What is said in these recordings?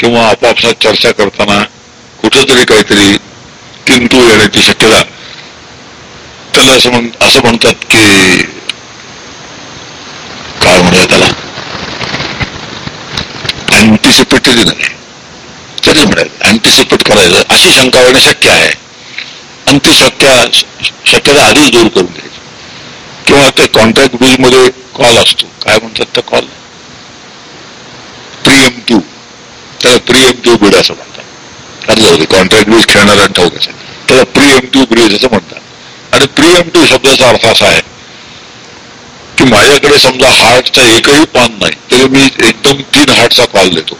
किंवा आपापसात चर्चा करताना कुठंतरी काहीतरी किंतू येण्याची शक्यता. त्याला असं म्हण असं म्हणतात की काय म्हणूया त्याला? अँटिसिपेटेड नाही. तरी म्हणायचं अँटिसिपेट करायचं. अशी शंका येणं शक्य आहे. आणि ती शक्य शक्यता आधीच दूर करून द्यायची. किंवा ते कॉन्ट्रॅक्ट बिलमध्ये कॉल असतो. काय म्हणतात त्या कॉल प्रिएम टू त्याला प्री एमटीव बिड असं म्हणतात. आता जाऊ कॉन्ट्रॅक्ट बिल खेळणारा ठाऊक असेल. त्याला प्री टू ब्रिज असं म्हणतात. आणि प्री टू शब्दाचा अर्थ असा आहे की माझ्याकडे समजा हार्टचा एकही पान नाही तरी मी एकदम तीन हार्टचा कॉल देतो.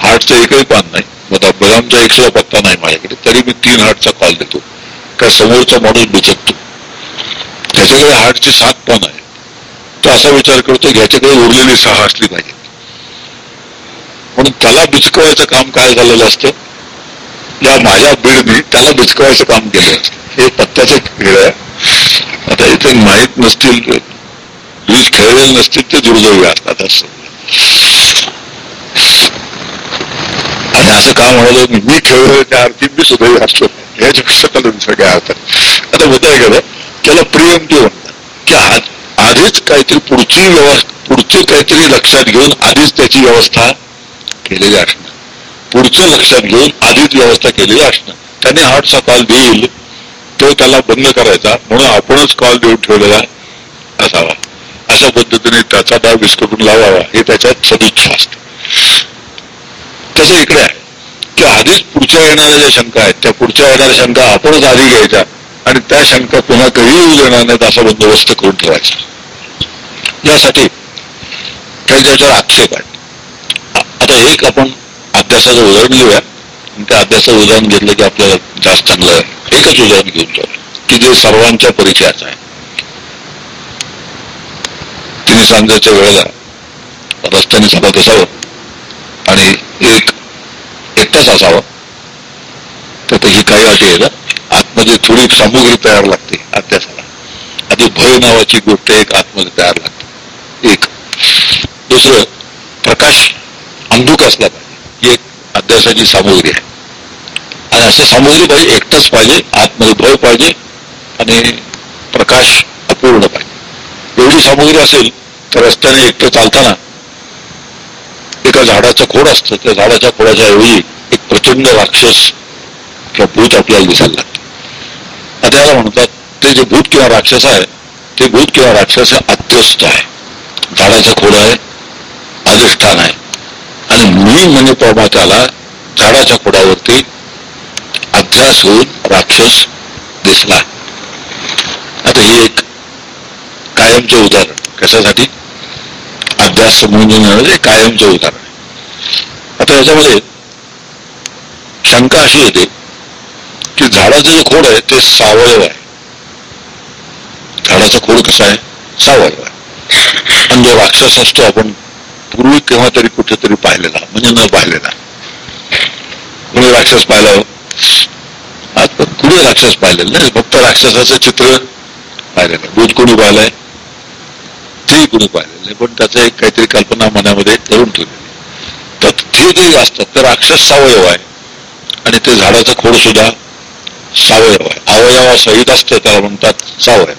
हार्टचं एकही पान नाही मग बदामचा एक सुद्धा पत्ता नाही माझ्याकडे तरी मी तीन हार्टचा कॉल देतो. का समोरचा माणूस बिचकतो त्याच्याकडे हार्टची सात पान आहे तो असा विचार करतो ह्याच्याकडे उरलेली सहा असली पाहिजे म्हणून त्याला बिचकवायचं काम काय झालेलं असतं? या माझ्या बीडने त्याला बिचकवायचं काम केलं हे पत्त्याचं खेळ आहे. आता इथे माहीत नसतील वीज खेळलेले नसतील ते दुर्दैवी असतात असं. आणि असं काम म्हणालो? मी खेळलो त्या अर्थी मी सुद्धा असतो याच्यापेक्षा त्याला दुसरं अर्थात. आता होत आहे का त्याला प्रियमती म्हणतात की आधीच काहीतरी पुढची व्यवस्था पुढचे काहीतरी लक्षात घेऊन आधीच त्याची व्यवस्था केलेली असणं. पुढचं लक्षात घेऊन आधीच व्यवस्था केलेली असणं. त्याने हार्टचा कॉल देईल तो त्याला बंद करायचा म्हणून आपणच कॉल देऊन ठेवलेला असावा. अशा पद्धतीने त्याचा डाव विस्कटून लावावा हे त्याच्यात सदिच्छा असते. तसं इकडे आहे. की आधीच पुढच्या येणाऱ्या ज्या शंका आहेत त्या पुढच्या येणाऱ्या शंका आपणच आधी घ्यायच्या आणि त्या शंका पुन्हा कधी येऊ देणार नाहीत असा बंदोबस्त करून ठेवायचा. यासाठी काही त्याच्यावर आक्षेप आहे. आता एक आपण अभ्यासाचं उदाहरण घेऊया. त्या अभ्यासाचं उदाहरण घेतलं की आपल्याला जास्त चांगलं आहे. एकच उदाहरण घेऊन जाऊ. की जे सर्वांच्या परिचयाचं आहे. तिने सांगायच्या वेळेला रस्त्याने चालत असावं आणि एक एकटाच असावं. तर ही काही अटी आहे ना आतमध्ये थोडी सामुग्री तयार लागते अभ्यासाला. आधी भय नावाची गोष्ट एक आतमध्ये तयार लागते. एक. दुसरं प्रकाश अंधुक असल्या पाहिजे ही एक अभ्यासाची सामुग्री आहे. आणि अशी सामुग्री पाहिजे एकटंच पाहिजे आतमध्ये भय पाहिजे आणि प्रकाश अपूर्ण पाहिजे. एवढी सामुग्री असेल तर रस्त्याने एकटं चालताना एका झाडाचं खोड असतं. त्या झाडाच्या खोडाच्या ऐवजी एक प्रचंड राक्षस किंवा भूत आपल्याला दिसायला लागतं. आता याला म्हणतात ते जे भूत किंवा राक्षस आहे ते भूत किंवा राक्षस अत्यस्त आहे. झाडाचा खोड आहे अधिष्ठान आहे. आणि मी म्हणजे प्रभा त्याला झाडाच्या खोडावरती अभ्यास होऊन राक्षस दिसला. आता हे एक कायमचे उदाहरण. कशासाठी? अभ्यास म्हणजे येणारे कायमचे उदाहरण. आता याच्यामध्ये शंका अशी येते की झाडाचं जे खोड आहे ते सावळव आहे. झाडाचा खोड कसा आहे? सावळव आहे. आणि जो राक्षस असतो आपण पूर्वी केव्हा तरी कुठेतरी पाहिलेला म्हणजे न पाहिलेला. कुणी राक्षस पाहिला? आज पण कुणी राक्षस पाहिलेलं नाही. फक्त राक्षसाचं चित्र पाहिलेलं दूध कोणी पाहिलंय? ते कुणी पाहिलेलं नाही. पण त्याचं एक काहीतरी कल्पना मनामध्ये करून ठेवलेली तर ते जे असतात ते राक्षस सावयव आहे. आणि ते झाडाचं खोड सुद्धा सावयव आहे. अवयवासहित असतं त्याला म्हणतात सावयव.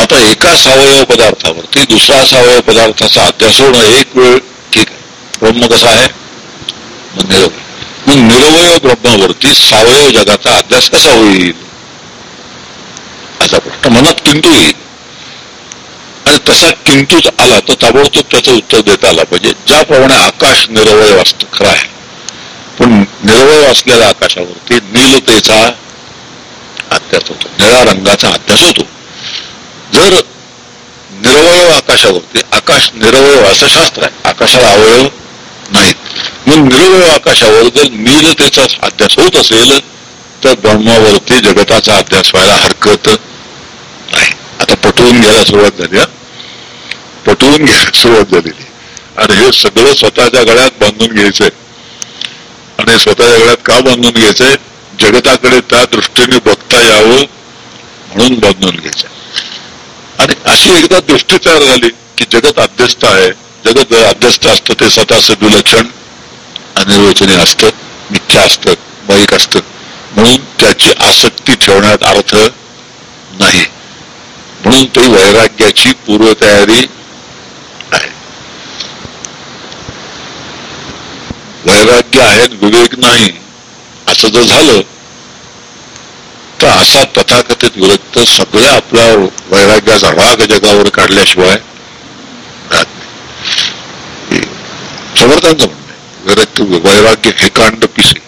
आता एका सावयव पदार्थावरती दुसरा सावयव पदार्थाचा अभ्यास होणं एक वेळ ठीक आहे. ब्रह्म कसा आहे? मग निरवय मग निरवय ब्रह्मावरती सावयव जगाचा अभ्यास कसा होईल? असा प्रश्न मनात किंतू येईल. आणि तसा किंतूच आला तर ताबडतोब त्याचं उत्तर देता आला पाहिजे. ज्याप्रमाणे आकाश निरवय असतं खरं आहे. पण निरवय असलेल्या आकाशावरती नीलतेचा अभ्यास होतो. निळ्या रंगाचा अभ्यास होतो. जर निरवय आकाशावरती आकाश निरवय हो असं शास्त्र आहे. आकाशाला अवयव नाहीत. मग निरवय हो आकाशावर जर नीलतेचा अभ्यास होत असेल तर ब्रह्मावरती जगताचा अभ्यास व्हायला हरकत नाही. आता पटवून घ्यायला सुरुवात झाली पटवून घ्यायला सुरुवात झालेली. आणि हे सगळं स्वतःच्या गळ्यात बांधून घ्यायचंय. आणि स्वतःच्या गळ्यात का बांधून घ्यायचंय? जगताकडे त्या दृष्टीने बघता यावं म्हणून बांधून घ्यायचंय. आणि अशी एकदा दृष्टी तयार झाली की जगत अध्यस्त आहे. जगत अध्यस्त असतं ते स्वतःचं विलक्षण अनिर्वचनीय असतं मिथ्या असतं बाईक असतं. म्हणून त्याची आसक्ती ठेवण्यात अर्थ नाही. म्हणून ते वैराग्याची पूर्वतयारी आहे. वैराग्य आहे विवेक नाही. असं जर झालं तर असा तथाकथित विरक्त सगळ्या आपल्या वैराग्याचा राग जगावर काढल्याशिवाय राहत नाही. समर्थांचं म्हणणं आहे. वैराग्य वैराग्य हेकांड पिसे.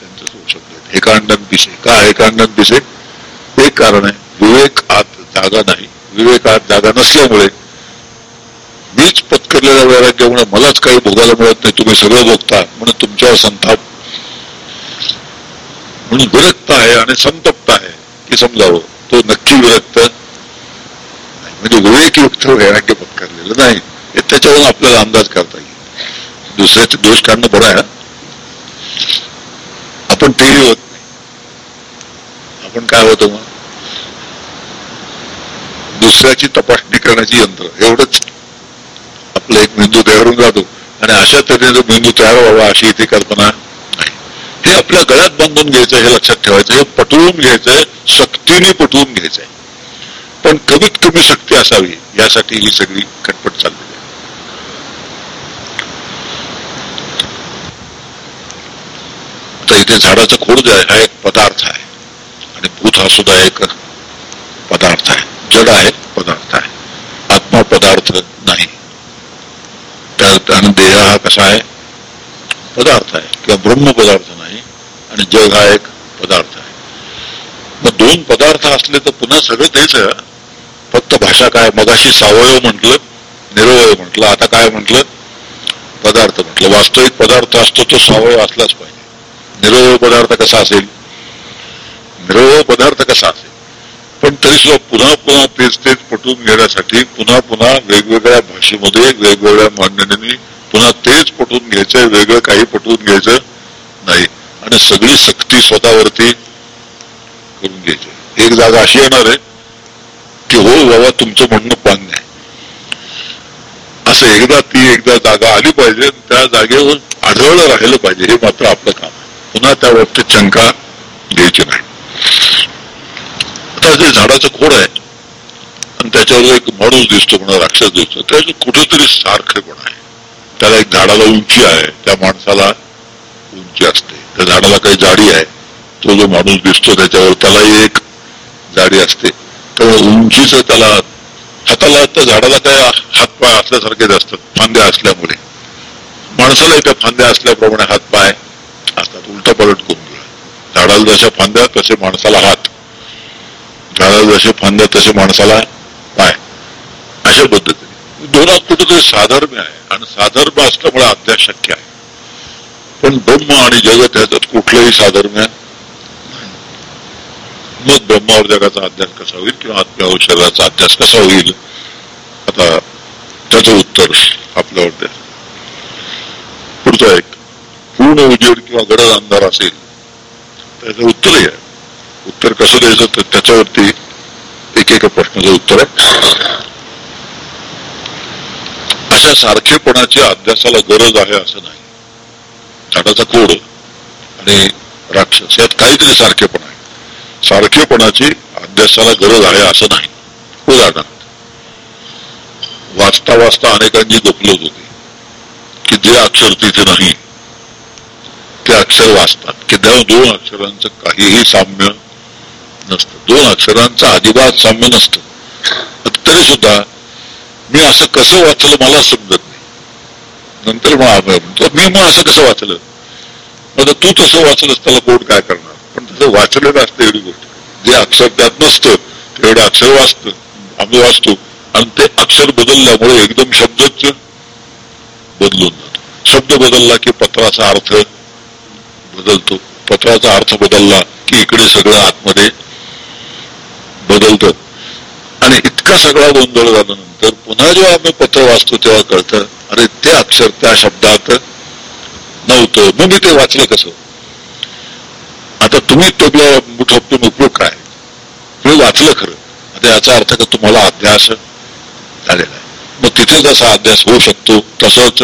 त्यांचं शब्द हेकांडन पिसे. का हेकांडन पिसे? एक कारण आहे विवेक आत जागा नाही. विवेक आत जागा नसल्यामुळे मीच पत्करलेल्या वैराग्यामुळे मलाच काही भोगायला मिळत नाही. तुम्ही सगळं भोगता म्हणून तुमच्यावर संताप म्हणून विरक्त आहे आणि संतप्त आहे की समजावं तो नक्की विरक्त? म्हणजे विवेक युक्त वैराग्य पत्करलेलं नाही. हे त्याच्यावरून आपल्याला अंदाज करता येईल. दुसऱ्याचे दोष काढणं बरं आहे आपण तेही होत नाही. आपण काय होतो मग? दुसऱ्याची तपासणी करण्याची यंत्र एवढंच. आपलं एक मेंदू तयारून जातो. आणि अशा तऱ्हेने मेंदू तयार व्हावा अशी इथे कल्पना हे आपल्या गळ्यात बांधून घ्यायचं हे लक्षात ठेवायचं हे पटवून घ्यायचंय सक्तीने पटवून घ्यायचंय पण कमीत कमी शक्ती असावी यासाठी ही सगळी खटपट चालली आहे. तर इथे झाडाचं खोड जे आहे हा एक पदार्थ आहे. आणि भूत हा सुद्धा एक पदार्थ आहे. जड आहे पदार्थ आहे. आत्मा पदार्थ नाही. त्यात आणि देह हा कसा आहे? पदार्थ आहे किंवा ब्रह्म पदार्थ नाही. आणि जग हा एक पदार्थ आहे. मग दोन पदार्थ असले तर पुन्हा सगळं तेच फक्त भाषा काय? मगाशी सावयव म्हटलं निरवय म्हटलं आता काय म्हटलं? पदार्थ म्हटलं. वास्तविक पदार्थ असतो तो सावयव असलाच पाहिजे. निरवय पदार्थ कसा असेल? निरवय पदार्थ कसा असेल? पण तरी सुद्धा पुन्हा पुन्हा तेच तेच पटवून घेण्यासाठी पुन्हा पुन्हा वेगवेगळ्या भाषेमध्ये वेगवेगळ्या मांडणींनी पुन्हा तेच पटवून घ्यायचंय वेगळं काही पटवून घ्यायचं आणि सगळी सक्ती स्वतःवरती करून घ्यायची एक जागा अशी येणार आहे की हो बाबा तुमचं म्हणणं मान्य आहे. असं एकदा ती एकदा जागा आली पाहिजे त्या जागेवर आढळलं राहिलं पाहिजे हे मात्र आपलं काम आहे. पुन्हा त्या बाबतीत शंका घ्यायची नाही. आता जे झाडाचं खोड आहे आणि त्याच्यावर एक माणूस दिसतो म्हणा राक्षस दिसतो त्याचं कुठेतरी सारखेपण आहे. त्याला एक झाडाला उंची आहे त्या माणसाला उंची असते. त्या झाडाला काही जाडी आहे तो जो माणूस दिसतो त्याच्यावर त्यालाही एक जाडी असते. त्यामुळे उंचीच त्याला हाताला त्या झाडाला काय हातपाय असल्यासारखेच असतात फांद्या असल्यामुळे. माणसालाही त्या फांद्या असल्याप्रमाणे हातपाय असतात उलटा पलट करून दिला झाडाला जशा फांद्या तसे माणसाला हात. झाडाला जसे फांद्या तसे माणसाला पाय. अशा पद्धतीने. दोनात कुठेतरी साधर्म्य आहे. आणि साधर्म असल्यामुळे अध्यास शक्य आहे. पण ब्रह्म आणि जगत याच्यात कुठलंही साधर्म्य मग ब्रह्मावर जगाचा अध्यास कसा होईल किंवा आत्म्यावर शरीराचा अध्यास कसा होईल? आता त्याचं उत्तर आपल्यावर द्या. पुढचा एक पूर्ण उजेड किंवा गडद अंधार असेल त्याचं उत्तरही आहे उत्तर कसं द्यायचं? तर त्याच्यावरती एक एका प्रश्नाचं उत्तर आहे. अशा सारखेपणाची अभ्यासाला गरज आहे असं नाही. झाडाचा कोड आणि राक्षस यात काहीतरी सारखेपण आहे. सारखेपणाची अभ्यासाला गरज आहे असं नाही. उदाहरणार्थ वाचता वाचता अनेकांची गपलत होती. की जे अक्षर तिथे नाही ते अक्षर वाचतात. की दोन अक्षरांचं काहीही साम्य नसतं. दोन अक्षरांचं अजिबात साम्य नसतं. तरी सुद्धा मी असं कसं वाचलं मला समजत नाही. नंतर म्हणतो मी मग असं कसं वाचलं? मग तू तसं वाचलंस त्याला कोण काय करणार? पण तसं वाचलेलं असतं एवढी गोष्ट. जे अक्षर त्यात नसतं तेवढं अक्षर वाचतं. आम्ही वाचतो. आणि ते अक्षर बदलल्यामुळे एकदम शब्दच बदलून जातो. शब्द बदलला की पत्राचा अर्थ बदलतो. पत्राचा अर्थ बदलला की इकडे सगळं आतमध्ये बदलत. आणि इतका सगळा गोंधळ झाल्यानंतर पुन्हा जेव्हा आम्ही पत्र वाचतो तेव्हा कळतं अरे ते अक्षर त्या शब्दात नव्हतं. मग मी ते वाचलं कसं? आता तुम्ही त्याला मुठपटून उपयोग काय? मी वाचलं खरं. आता याचा अर्थ का तुम्हाला अभ्यास झालेला आहे. मग तिथे जसा अभ्यास होऊ शकतो? तसंच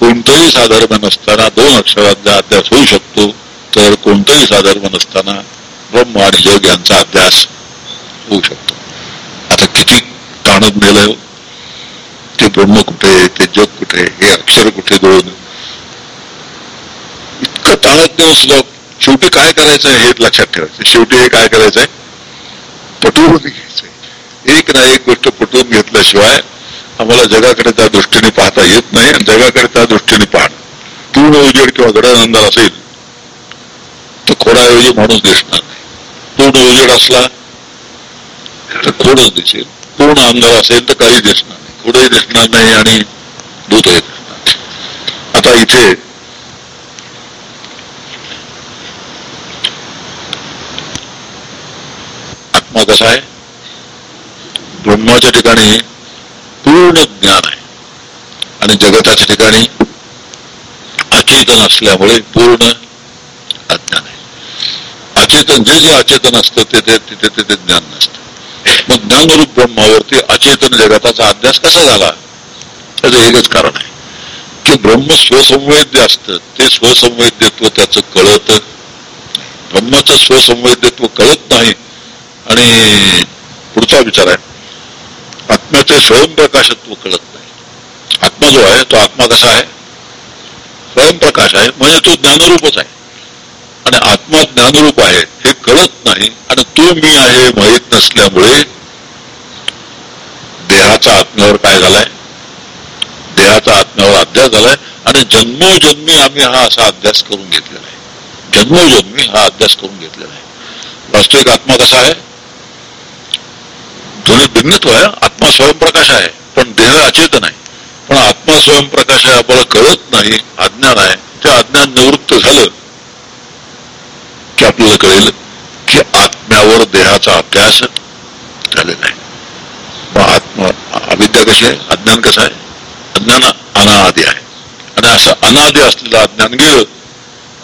कोणतंही साधर्म नसताना दोन अक्षरांचा अभ्यास होऊ शकतो. तर कोणतंही साधर्म नसताना ब्रह्म आणि योग यांचा अभ्यास होऊ शकतो. आता किती ताणत नेलं? ते ब्रह्म कुठे? ते जग कुठे? हे अक्षर कुठे दोन? इतकं ताळत नेऊन सुद्धा शेवटी काय करायचं हे लक्षात ठेवायचं शेवटी हे काय करायचंय? पटवून घ्यायचंय. एक ना एक गोष्ट पटवून घेतल्याशिवाय आम्हाला जगाकडे त्या दृष्टीने पाहता येत नाही आणि जगाकडे त्या दृष्टीने पाहणं. पूर्ण उजेड किंवा गडद असेल तर खोडाऐवजी माणूस दिसणार नाही. पूर्ण उजेड असला तर खोडच दिसेल. पूर्ण अंधार असेल तर काही दिसणार नाही. खोडही दिसणार नाही आणि दूधही दिसणार आता इथे आत्मा कसा आहे? ब्रह्माच्या ठिकाणी पूर्ण ज्ञान आहे. आणि जगताच्या ठिकाणी अचेतन असल्यामुळे पूर्ण अज्ञान आहे. अचेतन जे जे अचेतन असतं ते तिथे तिथे ज्ञान नसतं. मग ज्ञानरूप ब्रह्मावरती अचेतन जगताचा अभ्यास कसा झाला? त्याचं एकच कारण आहे. की ब्रह्म स्वसंवेद्य असतं. ते स्वसंवेद्यत्व त्याचं कळत. ब्रह्माचं स्वसंवेद्यत्व कळत नाही. आणि पुढचा विचार आहे. आत्म्याचे स्वयंप्रकाशत्व कळत नाही. आत्मा जो आहे तो आत्मा कसा आहे? स्वयंप्रकाश आहे म्हणजे तो ज्ञानरूपच आहे. आणि आत्मा ज्ञानरूप आहे हे कळत नाही. आणि तो मी आहे माहीत नसल्यामुळे देहाचा आत्म्यावर काय झालाय? देहाचा आत्म्यावर अभ्यास झालाय. आणि जन्मोजन्मी आम्ही हा असा अभ्यास करून घेतलेला आहे. जन्मोजन्मी हा अभ्यास करून घेतलेला आहे. वास्तविक आत्मा कसा आहे? दोन्ही भिन्नत्व आहे. आत्मा स्वयंप्रकाश आहे. पण देह अचेतन आहे पण आत्मा स्वयंप्रकाश आहे आपल्याला कळत नाही. अज्ञान आहे. ते अज्ञान निवृत्त झालं की आपल्याला कळेल की आत्म्यावर देहाचा अभ्यास झालेला आहे मग आत्मा अविद्या कशी आहे? अज्ञान कसं आहे? अज्ञान अनादी आहे. आणि असं अनादी असलेलं अज्ञान गेलं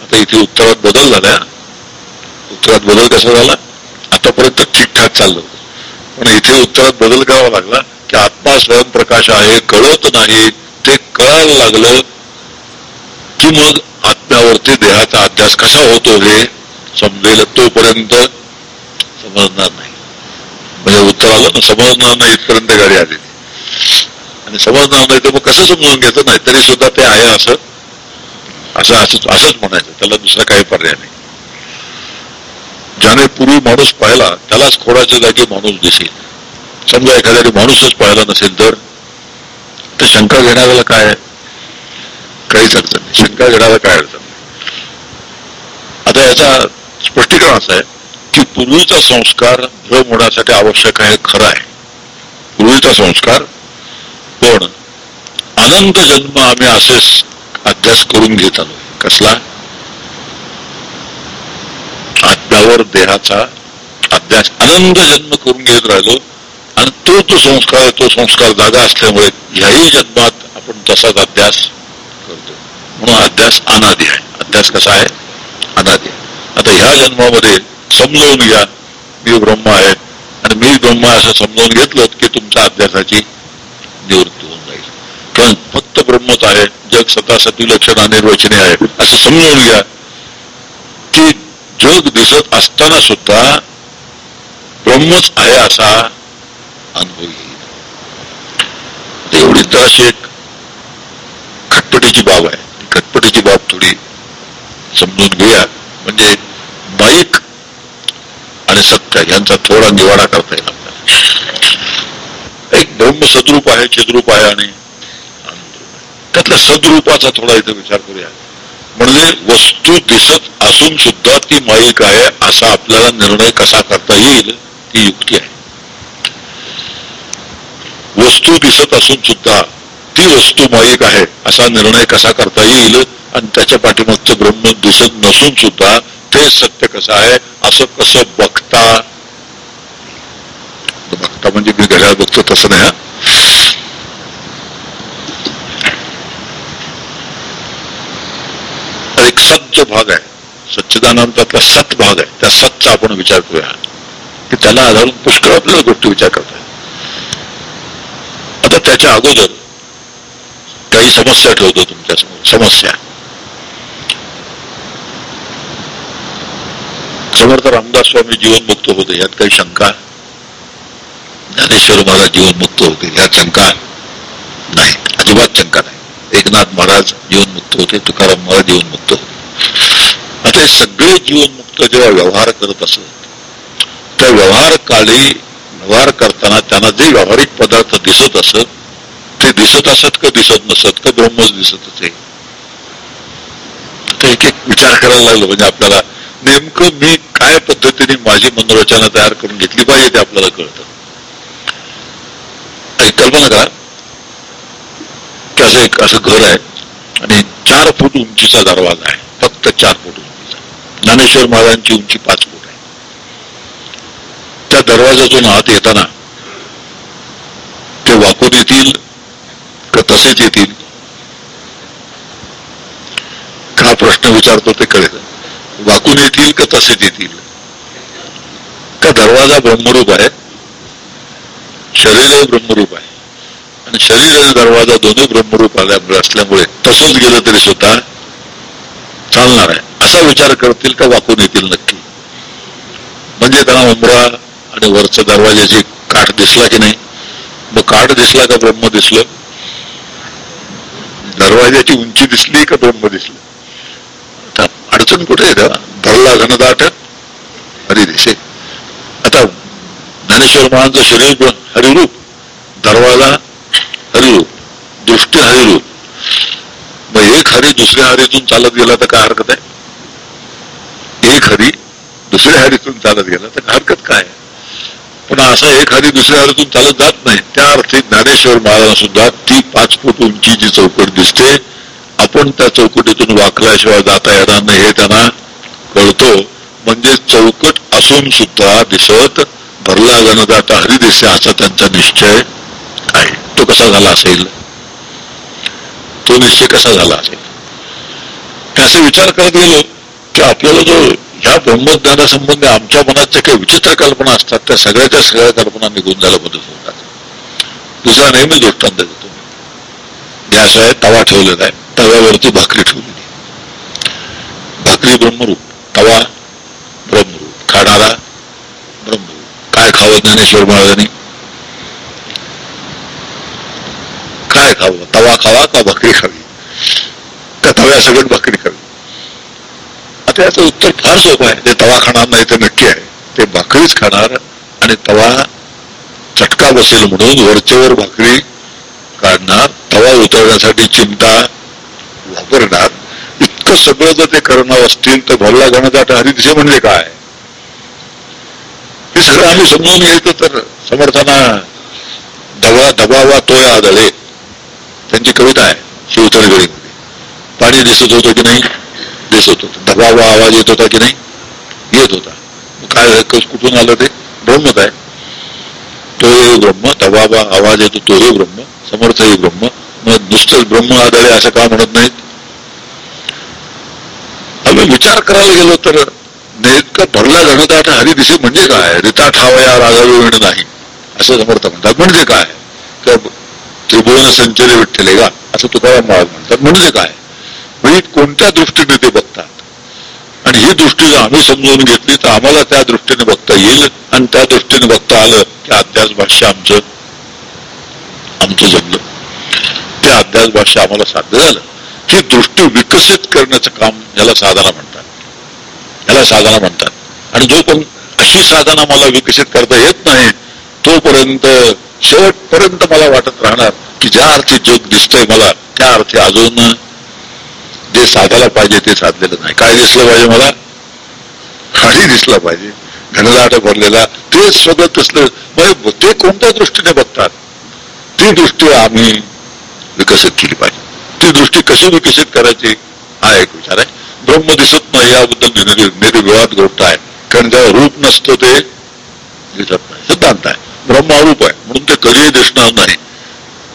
आता इथे उत्तरात बदल झाला. उत्तरात बदल कसा झाला? आतापर्यंत ठीकठाक चाललं पण इथे उत्तरात बदल करावा लागला. की आत्मा स्वयंप्रकाश आहे कळत नाही ते कळायला लागलं की मग आत्म्यावरती देहाचा अभ्यास कसा होतो हे समजेल तोपर्यंत समजणार नाही. म्हणजे उत्तर आलं ना समजणार नाही इथपर्यंत गाडी आलेली आणि समजणार नाही तर मग कसं समजून घेत नाही तरी सुद्धा ते आहे असं असं असंच असंच म्हणायचं. त्याला दुसरा काही पर्याय नाही. ज्याने पूर्वी माणूस पाहिला त्यालाच खोडाच्या जागी माणूस दिसेल. समजा एखाद्याने माणूसच पाहिला नसेल तर तर शंका घेणाऱ्याला काय काहीच अडचण नाही. शंका घेण्याला काय अडचण नाही? आता याचा स्पष्टीकरण असं आहे की पूर्वीचा संस्कार भ्रम होण्यासाठी आवश्यक आहे खरं आहे. पूर्वीचा संस्कार पण अनंत जन्म आम्ही असेच अभ्यास करून घेत आलो. कसला? आत्म्यावर देहाचा अभ्यास आनंद जन्म करून घेत राहिलो. आणि तो तो संस्कार आहे तो संस्कार जागा असल्यामुळे ह्याही जन्मात आपण तसाच अभ्यास करतो म्हणून अभ्यास अनादी आहे. अभ्यास कसा आहे? अनादी आता ह्या जन्मामध्ये समजावून घ्या. मी ब्रह्म आहे. आणि मी ब्रह्म असं समजावून घेतलं की तुमच्या अभ्यासाची निवृत्ती होऊन जाईल. कारण फक्त ब्रह्मच आहे. जग स्वतः सती लक्षण अनिर्वचने आहे. असं समजावून घ्या. की जग दिसत असताना सुद्धा ब्रह्मच आहे असा अनुभव येईल. एवढी तर अशी एक खटपटीची बाब आहे. खटपटीची बाब थोडी समजून घेऊया. म्हणजे बाईक आणि सत्य यांचा थोडा निवाडा करता येईल आपल्याला. एक ब्रह्म सद्रूप आहे चिद्रूप आहे आणि त्यातल्या सद्रूपाचा थोडा इथे विचार करूया. म्हणजे वस्तू दिसत असून सुद्धा ती माईक आहे असा आपल्याला निर्णय कसा करता येईल ती युक्ती आहे. वस्तू दिसत असून सुद्धा ती वस्तू माईक आहे असा निर्णय कसा करता येईल आणि त्याच्या पाठीमागचं ब्रह्म दिसत नसून सुद्धा ते सत्य कसं आहे असं कसं बघता? बघता म्हणजे मी घड्याळ बघतो तसं नाही एक सत जो भाग आहे. सच्चिदानंदातला सत भाग आहे. त्या सतचा आपण विचार करूया. की त्याला आधारून पुष्कळ आपल्याला गोष्टी विचार करता आता त्याच्या अगोदर काही काही समस्या ठेवतो तुमच्यासमोर. समस्या. समर्थ रामदास स्वामी जीवनमुक्त होते यात काही शंका? ज्ञानेश्वर महाराज जीवनमुक्त होते यात शंका नाही अजिबात शंका नाही. एकनाथ महाराज जीवनमुक्त होते तुकाराम महाराज जीवनमुक्त होते. आता हे सगळे जीवनमुक्त जेव्हा व्यवहार करत असत त्या व्यवहार काळी व्यवहार करताना त्यांना जे व्यावहारिक पदार्थ दिसत असत ते दिसत असत का दिसत नसत का ब्रह्मच दिसत असे एक एक विचार करायला लागलो म्हणजे आपल्याला नेमकं मी काय पद्धतीने माझी मनोरचना तयार करून घेतली पाहिजे ते आपल्याला कळतं. कल्पना करा की असं एक असं घर आहे आणि चार फूट उंचीचा दरवाजा आहे. फक्त चार फूट उंचीचा ज्ञानेश्वर महाराजांची उंची पाच फूट आहे. त्या दरवाजातून आत येताना ते वाकून येतील का तसेच येतील? हा प्रश्न विचारतो ते कळेल. वाकून येतील का तसेच येतील? का दरवाजा ब्रह्मरूप आहे. शरीरही ब्रह्मरूप आहे. आणि शरीर आणि दरवाजा दोन्ही ब्रह्मरूप आल्या असल्यामुळे तसंच गेलं तरी सुद्धा चालणार आहे. असा विचार करतील का वाकून येतील नक्की? म्हणजे त्यांना उमरा आणि वरच्या दरवाज्याची काठ दिसला की नाही? मग काठ दिसला का ब्रह्म दिसलं? दरवाज्याची उंची दिसली का ब्रह्म दिसलं? अडचण कुठे आहे? भरला घनदाट हरी दिसे आता ज्ञानेश्वर महाराजचं शरीर हरिरूप. दरवाजा हरिरूप. दृष्टी हरिरूप. मग एक हरी दुसऱ्या हरीतून चालत गेला तर काय हरकत आहे? एक हरी दुसऱ्या हरीतून चालत गेला तर हरकत काय? पण असा एक हरी दुसऱ्या हरीतून चालत जात नाही. त्या अर्थी ज्ञानेश्वर महाराज सुद्धा ती पाच फूट उंची जी चौकट दिसते आपण त्या चौकटीतून वाकल्याशिवाय जाता येणार नाही हे त्यांना कळतो. म्हणजे चौकट असून सुद्धा दिसत भरला गणदाटा हरी दिसे असा त्यांचा निश्चय आहे. तो कसा झाला असेल? तो निश्चय कसा झाला असेल? असे विचार करत गेलो की आपल्याला जो ह्या ब्रह्मज्ञानासंबंधी आमच्या मनात काही विचित्र कल्पना असतात त्या सगळ्याच्या सगळ्या कल्पना निघून जायला मदत होतात. दुसरा नेहमी दृष्टांत देतो. गॅस आहे तवा ठेवलेला आहे तव्यावरती भाकरी ठेवलेली भाकरी ब्रह्मरूप तवा ब्रह्मरूप खाणारा ब्रह्मरूप. काय खावं ज्ञानेश्वर महाराजांनी? काय खावं तवा खावा का भाकरी खावी? त्या तव्या सगळ्यात भाकरी खावी? आता याचं उत्तर फार सोपं आहे. जे तवा खाणार नाही ते नक्की आहे. ते भाकरीच खाणार आणि तवा चटका बसेल म्हणून वरचेवर भाकरी काढणार. तवा उतरण्यासाठी चिंता वापरणार. इतकं सगळं जर ते करणार असतील तर भरला हरी हरिदिशे म्हणजे काय? हे सगळं आम्ही समजून घ्यायचं तर समर्थांना दबा दबावा तोया आदळे त्यांची कविता आहे शिवतरगडीमध्ये पाणी दिसत होतं की नाही? दिसत होत. दबावा आवाज येत होता की नाही? येत होता. काय कुठून आलं ते? ब्रह्मच आहे. तो हे ब्रह्म दबावा आवाज येतो तो हे ब्रह्म समर्थही ब्रह्म. मग नुसतंच ब्रह्म आदळे असं का म्हणत नाहीत? आम्ही विचार करायला गेलो तर नेमकं भरला घनदाट हरी दिसे म्हणजे काय? रिता ठावया रागावी नाही. असं समर्थ म्हणतात. म्हणजे काय? त्रिभुवन संचरी विठ्ठले का? असं तुकाराम महाराज म्हणतात. म्हणजे काय? म्हणजे कोणत्या दृष्टीने ते बघतात? आणि ही दृष्टी जर आम्ही समजून घेतली तर आम्हाला त्या दृष्टीने बघता येईल आणि त्या दृष्टीने बघता आलं की अध्यास भाष्य आमचं आमचं जमलं. ते अध्यास भाष्य आम्हाला साध्य झालं. ही दृष्टी विकसित करण्याचं काम याला साधना म्हणतात. याला साधना म्हणतात. आणि जो पण अशी साधना मला विकसित करता येत नाही तोपर्यंत शेवटपर्यंत मला वाटत राहणार की ज्या अर्थी जग दिसतंय मला त्या अर्थी अजून जे साधायला पाहिजे ते साधलेलं नाही. काय दिसलं पाहिजे मला? खाली दिसला पाहिजे. घनदाट भरलेला ते सगळं दिसलं ते कोणत्या दृष्टीने बघतात? ती दृष्टी आम्ही विकसित केली पाहिजे. ती दृष्टी कशी विकसित करायची? हा एक विचार आहे. ब्रह्म दिसत नाही याबद्दल निर्विवाद गोष्ट आहे. कारण ज्याला रूप नसतं ते दिसत नाही. सिद्धांत आहे. ब्रह्मारूप आहे. म्हणून ते कधीही दिसणार नाही.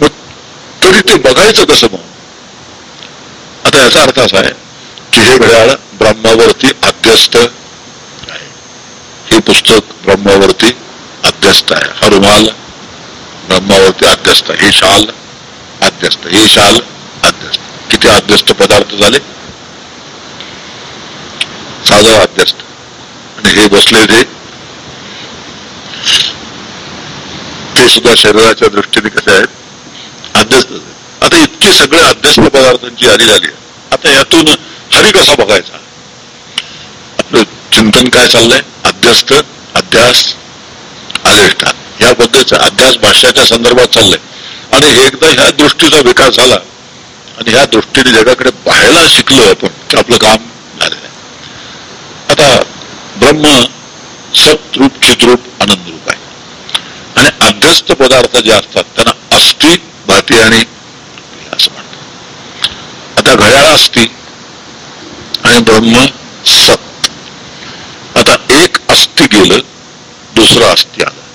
मग तरी ते बघायचं कसं मग? आता याचा अर्थ असा आहे की हे घड्याळ ब्रह्मावरती अध्यस्त आहे. हे पुस्तक ब्रह्मावरती अध्यस्त आहे. हा रुमाल ब्रह्मावरती अध्यस्त हे शाल अध्यस्त हे शाल अध्यस्त किती अध्यस्त पदार्थ झाले? साधा अध्यस्त. आणि हे बसले ते ते सुद्धा शरीराच्या दृष्टीने कसे आहेत? अध्यस्त आता इतकी सगळे अध्यस्त पदार्थांची यादी झाली आता यातून हरी कसा बघायचा? आपलं चिंतन काय चाललंय? अध्यस्त अध्यास आलेष्ठा या बद्दलच अध्यास भाष्याच्या संदर्भात चाललंय. आणि एकदा ह्या दृष्टीचा विकास झाला आणि ह्या दृष्टीने जगाकडे पाहायला शिकलो आपण की आपलं काम झालेलं आहे. आता ब्रह्म सतरूप चिद्रूप आनंद रूप आणि अध्यस्त पदार्थ जे असतात त्यांना अस्थि भाती आणि असं म्हणतात. आता घड्याळ अस्थि आणि ब्रह्म सत आता एक अस्थि गेलं दुसरं अस्थि आलं.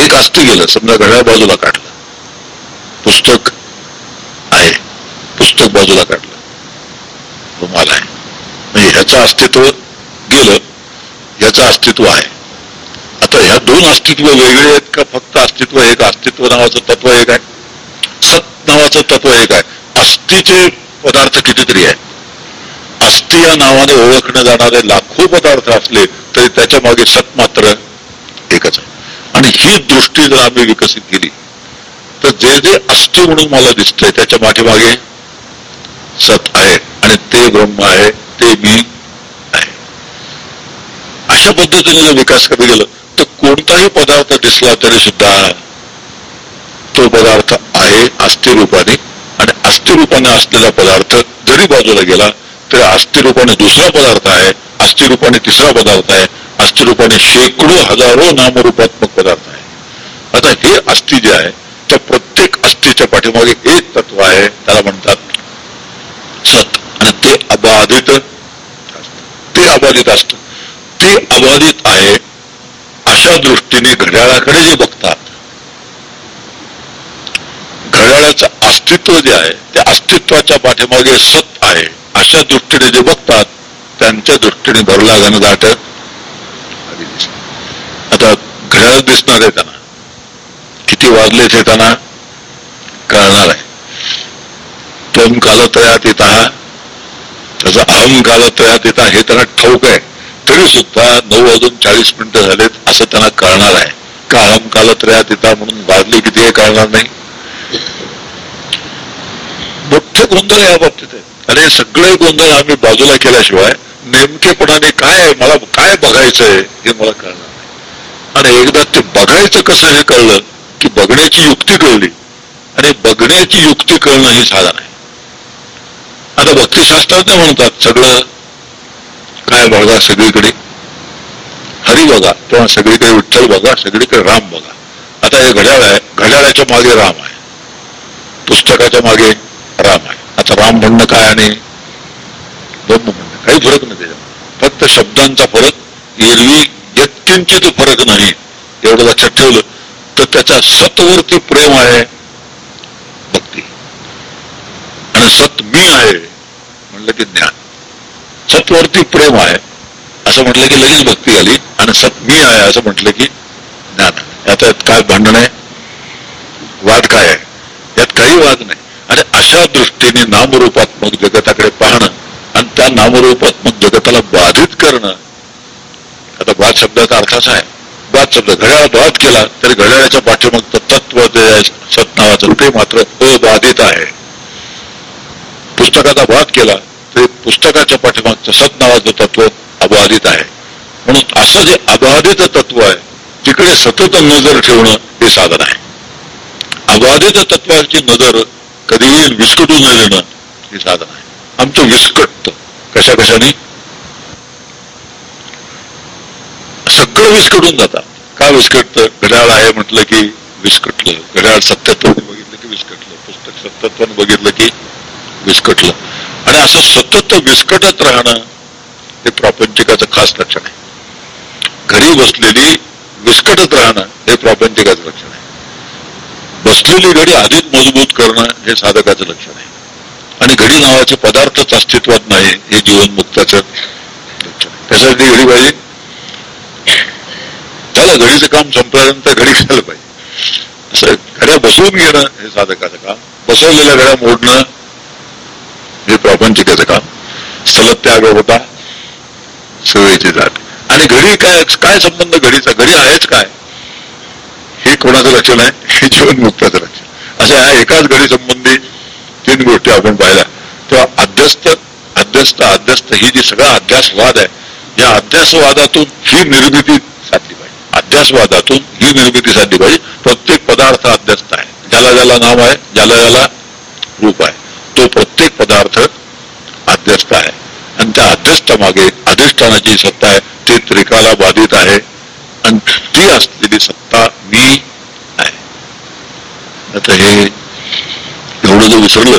एक अस्थि गेलं समजा घड्याळ बाजूला काढलं. पुस्तक आहे पुस्तक बाजूला काढलं. रुमाल आहे. म्हणजे ह्याचं अस्तित्व गेलं याचं अस्तित्व आहे. तर ह्या दोन अस्तित्व वेगळे आहेत का फक्त अस्तित्व एक? अस्तित्व नावाचं तत्व एक आहे. सत नावाचं तत्व एक आहे. अस्थिचे पदार्थ कितीतरी आहे अस्थि या नावाने ओळखले जाणारे लाखो पदार्थ असले तरी त्याच्यामागे सत मात्र एकच आहे. आणि ही दृष्टी जर आम्ही विकसित केली तर जे जे अस्थि म्हणून मला दिसतंय त्याच्या पाठीमागे सत आहे आणि ते ब्रह्म आहे ते मी आहे. अशा पद्धतीने जर विकास करत गेलं तर कोणताही पदार्थ दिसला तरी सुद्धा तो पदार्थ आहे अस्थिरूपाने. आणि अस्थिरूपाने असलेला पदार्थ जरी बाजूला गेला तरी अस्थिरूपाने दुसरा पदार्थ आहे अस्थिरूपाने तिसरा पदार्थ आहे अस्थिरूपाने शेकडो हजारो नामरूपात्मक पदार्थ आहे. आता हे अस्थि जे आहे त्या प्रत्येक अस्थिच्या पाठीमागे एक तत्व आहे त्याला म्हणतात सत. आणि ते अबाधित ते अबाधित असत. ते अबाधित आहे अशा दृष्टीने घड्याळाकडे जे बघतात घड्याळाचं अस्तित्व जे आहे त्या अस्तित्वाच्या पाठीमागे सत आहे अशा दृष्टीने जे बघतात त्यांच्या दृष्टीने भरला घनदाट दाट. आता घड्याळ दिसणार आहे त्यांना किती वाजले ते त्यांना कळणार आहे. तम कालत्रयात येत त्याचा अहम कालत्रयात येता हे त्यांना ठाऊक आहे. तरी सुद्धा नऊ वाजून चाळीस मिनिटं झालेत असं त्यांना कळणार आहे. काळम कालत्रया तिथं म्हणून वाजले किती हे कळणार नाही. मोठे गोंधळ या बाबतीत आहे आणि सगळे गोंधळ आम्ही बाजूला केल्याशिवाय नेमकेपणाने काय आहे मला काय बघायचंय हे मला कळणार नाही. आणि एकदा ते बघायचं कसं हे कळलं की बघण्याची युक्ती कळली. आणि बघण्याची युक्ती कळणं ही साधन आहे. आता भक्तिशास्त्रज्ञ म्हणतात सगळं काय बघा सगळीकडे. हरी बघा किंवा सगळीकडे विठ्ठल बघा सगळीकडे राम बघा. आता हे घड्याळ आहे घड्याळाच्या मागे राम आहे. पुस्तकाच्या मागे राम आहे. आता राम म्हणणं काय आणि ब्रह्म म्हणणं? काही फरक नाही त्याच्यात. फक्त शब्दांचा फरक एरवी यत्किंचित फरक नाही. एवढं लक्षात ठेवलं तर त्याचा सतवरती प्रेम आहे भक्ती. आणि सत मी आहे म्हणलं की ज्ञान. सत्वरती प्रेम आहे. असं म्हटलं की लगेच भक्ती आली आणि सत मी आहे असं म्हटलं की ज्ञान आहे. यात काय भांडण आहे? वाद काय आहे? यात काही वाद नाही. आणि अशा दृष्टीने नामरूपात्मक जगताकडे पाहणं आणि त्या नामरूपात्मक जगताला बाधित करणं आता वाद शब्दाचा अर्थाचा आहे. वाद शब्द घड्याळात वाद केला तरी घड्याळाच्या पाठीमागचं तत्व सत नावाचं ते मात्र अबाधित आहे. पुस्तकाचा वाद केला तरी पुस्तकाच्या पाठीमागचं सत नावाचं तत्व अबाधित आहे. म्हणून असं जे अबाधित तत्व आहे तिकडे सतत नजर ठेवणं हे साधन आहे. अबाधित तत्वाची नजर कधीही विस्कटून न देणं हे साधन आहे. आमचं विस्कटत. कशा कशाने सगळं विस्कटून जातात. का विस्कटतं? घड्याळ आहे म्हटलं की विस्कटलं. घड्याळ सत्यत्वाने बघितलं की विस्कटलं. पुस्तक सत्यत्वाने बघितलं की विस्कटलं आणि असं सतत विस्कटत राहणं हे प्रापंचिकाचं खास लक्षण आहे. घरी बसलेली विस्कटत राहणं हे प्रापंचिकाचं लक्षण आहे. बसलेली घडी अधिक मजबूत करणं हे साधकाचं लक्षण आहे. आणि घडी नावाचे पदार्थच अस्तित्वात नाही हे जीवनमुक्ताचं लक्षण आहे. त्यासाठी घडी पाहिजे. त्याला घडीचं काम संपल्यानंतर घडी खायला पाहिजे. असं घड्या बसवून घेणं हे साधकाचं काम. बसवलेल्या घड्या मोडणं हे प्रापंचिकाचं काम स्थल त्याग होता सवयीची जात आणि घडी काय काय संबंध घडीचा? घडी आहेच काय? हे कोणाचं लक्षण आहे? हे जीवनमुक्ताचं लक्षण असं ह्या एकाच घडी संबंधी तीन गोष्टी आपण पाहिल्या. तेव्हा अध्यस्त अध्यस्त अध्यस्त ही जी सगळा अध्यासवाद आहे या अध्यासवादातून ही निर्मिती साधली पाहिजे. अध्यासवादातून ही निर्मिती साधली पाहिजे. प्रत्येक पदार्थ अध्यस्त आहे. ज्याला ज्याला नाव आहे ज्याला ज्याला रूप आहे. अध्यस्त आहे. आणि त्या अध्यस्त मागे अधिष्ठानाची सत्ता आहे ती त्रिकाला बाधित आहे. आणि ती असलेली सत्ता मी आहे. आता हे एवढं जर विसरलं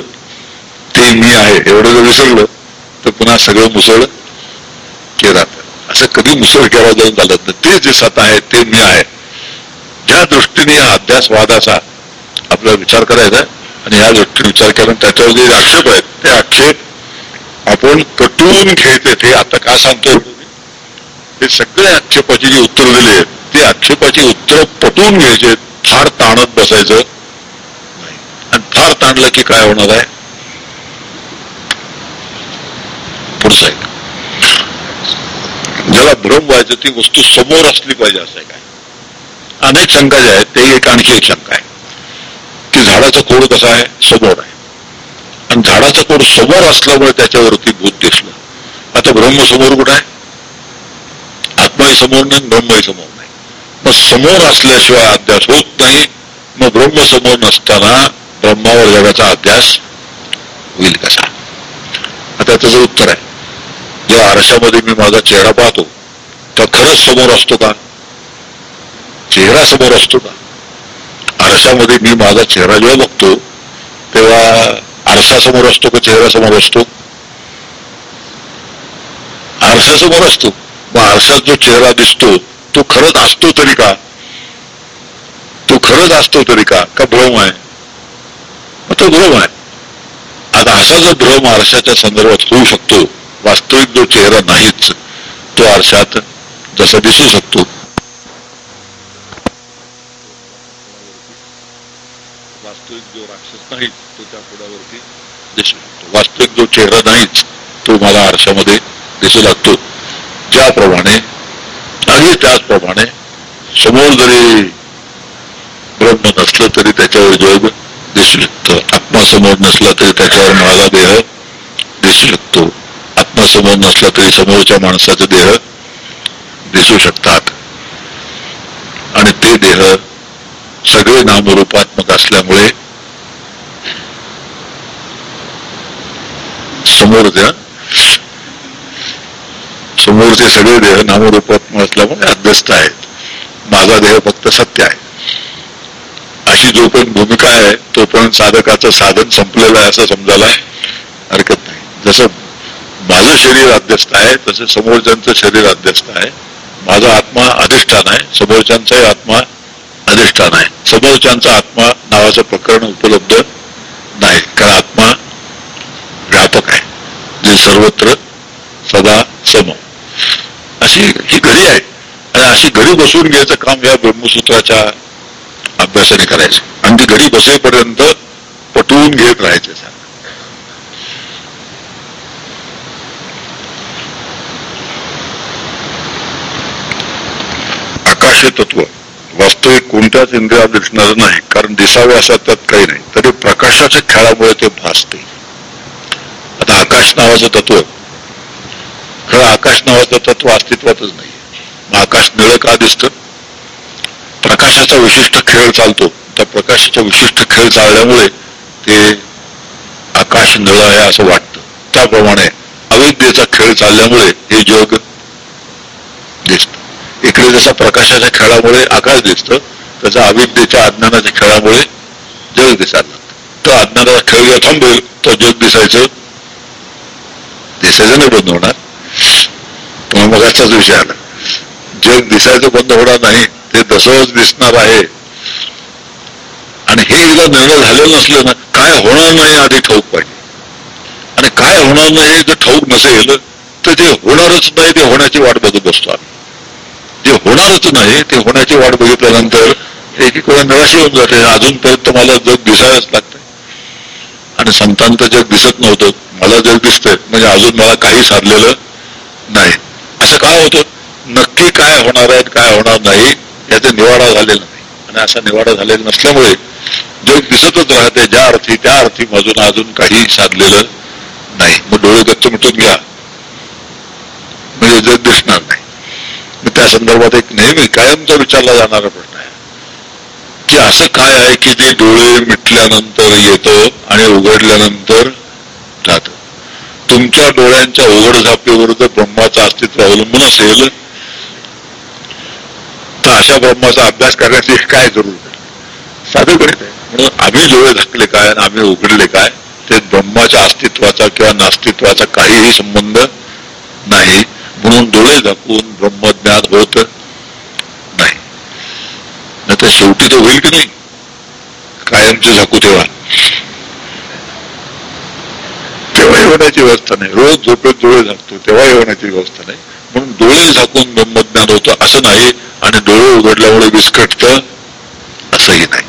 ते मी आहे एवढं जर विसरलं तर पुन्हा सगळं मुसळ केरात. असं कधी मुसळ केला जाऊन चालत नाही. ते जे सत्ता आहे ते मी आहे. ज्या दृष्टीने या अध्यासवादाचा आपला विचार करायचा आणि या दृष्टीने विचार केला त्याच्यावर जे आक्षेप आहेत ते आक्षेप आपण कटून खेळते ते आता का सांगतो? हे सगळे आक्षेपाची जी उत्तर दिली आहेत ते आक्षेपाची उत्तर पटवून घ्यायचे. फार ताणत बसायचं. नाही आणि फार ताणलं की काय होणार आहे? पुढचं आहे. ज्याला भ्रम व्हायचं ती वस्तू समोर असली पाहिजे असं आहे काय? अनेक शंका ज्या आहेत ते एक आणखी एक शंका आहे. की झाडाचा खोड कसा आहे? समोर आहे. आणि झाडाचा कोड समोर असल्यामुळे त्याच्यावरती भूत दिसलं. आता ब्रह्म समोर कुठं आहे? आत्माही समोर नाही ब्रह्मही समोर नाही. मग समोर असल्याशिवाय अध्यास होत नाही. मग ब्रह्म समोर नसताना ब्रह्मावर जगाचा अभ्यास होईल कसा? आता त्याचं उत्तर आहे. जेव्हा आरशामध्ये मी माझा चेहरा पाहतो तर खरंच समोर असतो का? चेहरा समोर असतो का? आरशामध्ये मी माझा चेहरा जेव्हा बघतो तेव्हा आरशासमोर असतो का चेहऱ्यासमोर असतो? आरसा समोर असतो. मग आरशात जो चेहरा दिसतो तो खरंच असतो तरी का? तो खरंच असतो तरी का? का भ्रम आहे? मग तो भ्रम आहे. आता असा जो भ्रम आरशाच्या संदर्भात होऊ शकतो वास्तविक जो चेहरा नाहीच तो आरशात जसा दिसू शकतो वास्तविक जो राक्षस नाही तो त्या पुढावरती दिसू लागतो वास्तविक जो चेहरा नाहीच तो मला आरशामध्ये दिसू लागतो. ज्याप्रमाणे आणि त्याचप्रमाणे समोर जरी ब्रह्म नसलं तरी त्याच्यावर जग दिसू शकतं. आत्मा समोर नसला तरी त्याच्यावर माझा देह दिसू शकतो. आत्मा समोर नसला तरी समोरच्या माणसाचे देह दिसू शकतात. आणि ते देह सगळे नामरूपात्मक असल्यामुळे समोरच्या समोरचे सगळे देह नामरूपात्मक असल्यामुळे अध्यस्त आहेत. माझा देह फक्त सत्य आहे. अशी जोपर्यंत भूमिका आहे तोपर्यंत साधकाचं साधन संपलेलं आहे असं समजायला हरकत नाही. जसं माझं शरीर अध्यस्त आहे तसं समोरच्यांचं शरीर अध्यस्त आहे. माझा आत्मा अधिष्ठान आहे समोरच्यांचाही आत्मा अधिष्ठान आहे. समोरच्यांचा आत्मा नावाचं प्रकरण उपलब्ध नाही. कारण आत्मा व्यापक आहे. जे सर्वत्र सदा सम अशी ही घडी आहे आणि अशी घडी बसवून घ्यायचं काम या ब्रह्मसूत्राच्या अभ्यासाने करायचं. आणि ती घडी बसेपर्यंत पटवून घेत राहायचे आकाश तत्व वास्तविक कोणत्याच इंद्रियात दिसणार नाही कारण दिसावे असा त्यात काही नाही. तरी प्रकाशाच्या खेळामुळे ते भासते आता आकाश नावाचं तत्व खरं आकाश नावाचं तत्व अस्तित्वातच नाही मग आकाश निळं का दिसत? प्रकाशाचा विशिष्ट खेळ चालतो. त्या प्रकाशाचा विशिष्ट खेळ चालल्यामुळे ते आकाश निळं आहे असं वाटतं. त्याप्रमाणे अविद्येचा खेळ चालल्यामुळे हे जग सूर्य जसा प्रकाशाच्या खेळामुळे आकाश दिसत. त्याचा अविद्येच्या अज्ञानाच्या खेळामुळे जग दिसायला लागतं. तो अज्ञानाचा खेळ जर थांबेल तर जग दिसायचं. दिसायचं नाही बंद होणार. तुम्हाला मग असाच विषय आला जग दिसायचं बंद होणार नाही ते तसंच दिसणार आहे. आणि हे एकदा निर्णय झालेलं नसलं ना काय होणार नाही आधी ठाऊक पाहिजे. आणि काय होणार नाही जर ठाऊक नसेल तर ते होणारच नाही ते होण्याची वाट बघत बसतो आम्ही. जे होणारच नाही ते होण्याची वाट बघितल्यानंतर एकीकडे वेळा निराशी होऊन जाते. अजूनपर्यंत मला जग दिसायलाच लागतंय. आणि संतांचं जग दिसत नव्हतं. मला जग दिसतंय. म्हणजे अजून मला काही साधलेलं नाही. असं काय होतं? नक्की काय होणार आहे काय होणार नाही याचा निवाडा झालेला नाही. आणि असा निवाडा झालेला नसल्यामुळे जग दिसतच राहते. ज्या अर्थी त्या अर्थी माझून अजून काही साधलेलं नाही. मग डोळे गच्च मिटून घ्या. म्हणजे जग दिसणार नाही. त्या संदर्भात एक नेहमी कायमचा विचारला जाणारा प्रश्न आहे. की असं काय आहे की जे डोळे मिटल्यानंतर येतं आणि उघडल्यानंतर जात? तुमच्या डोळ्यांच्या उघड झापेवर जर ब्रह्माचं अस्तित्व अवलंबून असेल तर अशा ब्रह्माचा अभ्यास करण्याची काय जरूर साधं गणित आहे. म्हणून आम्ही डोळे झाकले काय आणि आम्ही उघडले काय ते ब्रह्माच्या अस्तित्वाचा किंवा नास्तित्वाचा काहीही संबंध नाही. म्हणून डोळे झाकून ब्रह्मज्ञान होत नाही. आता शेवटी तो होईल की नाही? कायमचे झाकू तेव्हा तेव्हाही होण्याची व्यवस्था नाही. रोज झोपेत डोळे झाकतो तेव्हाही होण्याची व्यवस्था नाही. म्हणून डोळे झाकून ब्रह्मज्ञान होतं असं नाही आणि डोळे उघडल्यामुळे विस्कटत असंही नाही.